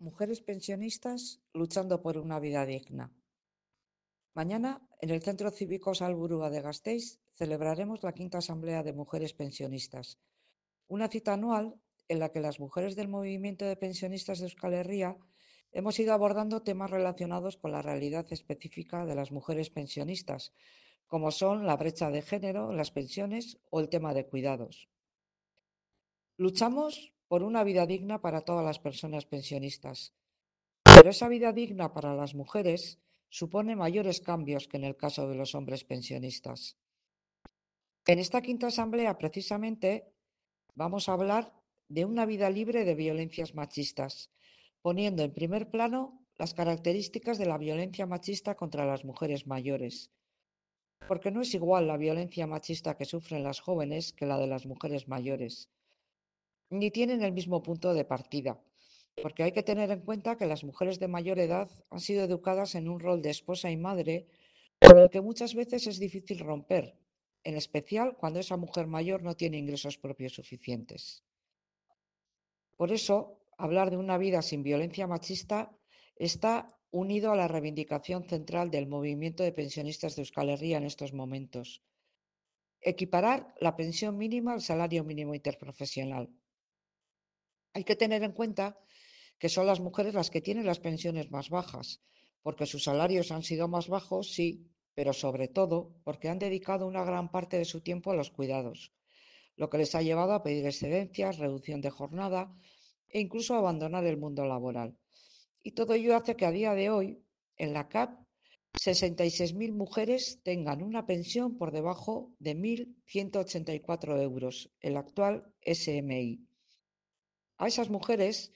Mujeres pensionistas luchando por una vida digna. Mañana, en el Centro Cívico Salburúa de Gasteiz, celebraremos la quinta Asamblea de Mujeres Pensionistas, una cita anual en la que las mujeres del movimiento de pensionistas de Euskal Herria hemos ido abordando temas relacionados con la realidad específica de las mujeres pensionistas, como son la brecha de género, las pensiones o el tema de cuidados. Luchamos por una vida digna para todas las personas pensionistas. Pero esa vida digna para las mujeres supone mayores cambios que en el caso de los hombres pensionistas. En esta quinta asamblea, precisamente, vamos a hablar de una vida libre de violencias machistas, poniendo en primer plano las características de la violencia machista contra las mujeres mayores. Porque no es igual la violencia machista que sufren las jóvenes que la de las mujeres mayores ni tienen el mismo punto de partida, porque hay que tener en cuenta que las mujeres de mayor edad han sido educadas en un rol de esposa y madre, por el que muchas veces es difícil romper, en especial cuando esa mujer mayor no tiene ingresos propios suficientes. Por eso, hablar de una vida sin violencia machista está unido a la reivindicación central del movimiento de pensionistas de Euskal Herria en estos momentos. Equiparar la pensión mínima al salario mínimo interprofesional. Hay que tener en cuenta que son las mujeres las que tienen las pensiones más bajas, porque sus salarios han sido más bajos, sí, pero sobre todo porque han dedicado una gran parte de su tiempo a los cuidados, lo que les ha llevado a pedir excedencias, reducción de jornada e incluso a abandonar el mundo laboral. Y todo ello hace que a día de hoy, en la CAP, 66.000 mujeres tengan una pensión por debajo de 1.184 euros, el actual SMI. A esas mujeres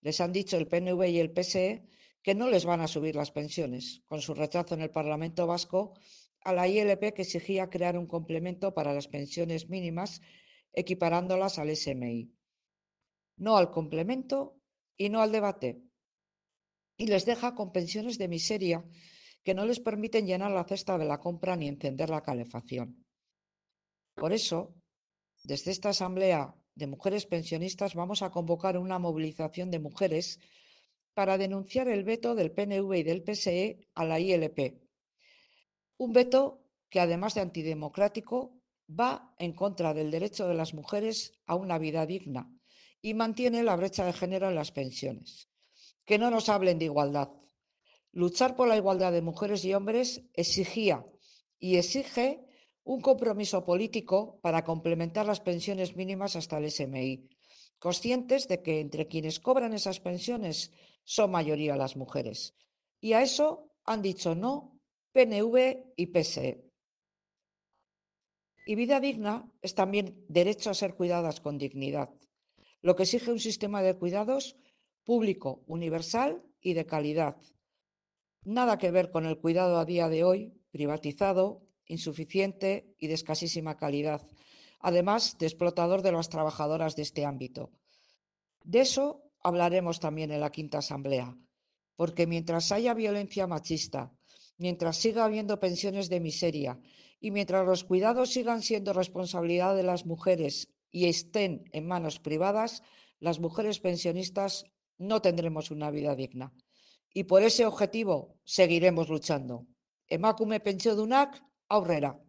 les han dicho el PNV y el PSE que no les van a subir las pensiones, con su rechazo en el Parlamento vasco a la ILP que exigía crear un complemento para las pensiones mínimas, equiparándolas al SMI. No al complemento y no al debate. Y les deja con pensiones de miseria que no les permiten llenar la cesta de la compra ni encender la calefacción. Por eso, desde esta Asamblea de mujeres pensionistas vamos a convocar una movilización de mujeres para denunciar el veto del PNV y del PSE a la ILP. Un veto que, además de antidemocrático, va en contra del derecho de las mujeres a una vida digna y mantiene la brecha de género en las pensiones. Que no nos hablen de igualdad. Luchar por la igualdad de mujeres y hombres exigía y exige un compromiso político para complementar las pensiones mínimas hasta el SMI, conscientes de que entre quienes cobran esas pensiones son mayoría las mujeres. Y a eso han dicho no PNV y PSE. Y vida digna es también derecho a ser cuidadas con dignidad, lo que exige un sistema de cuidados público, universal y de calidad. Nada que ver con el cuidado a día de hoy, privatizado, insuficiente y de escasísima calidad, además de explotador de las trabajadoras de este ámbito. De eso hablaremos también en la quinta asamblea, porque mientras haya violencia machista, mientras siga habiendo pensiones de miseria y mientras los cuidados sigan siendo responsabilidad de las mujeres y estén en manos privadas, las mujeres pensionistas no tendremos una vida digna. Y por ese objetivo seguiremos luchando. Emakume pentsiodunak aurrera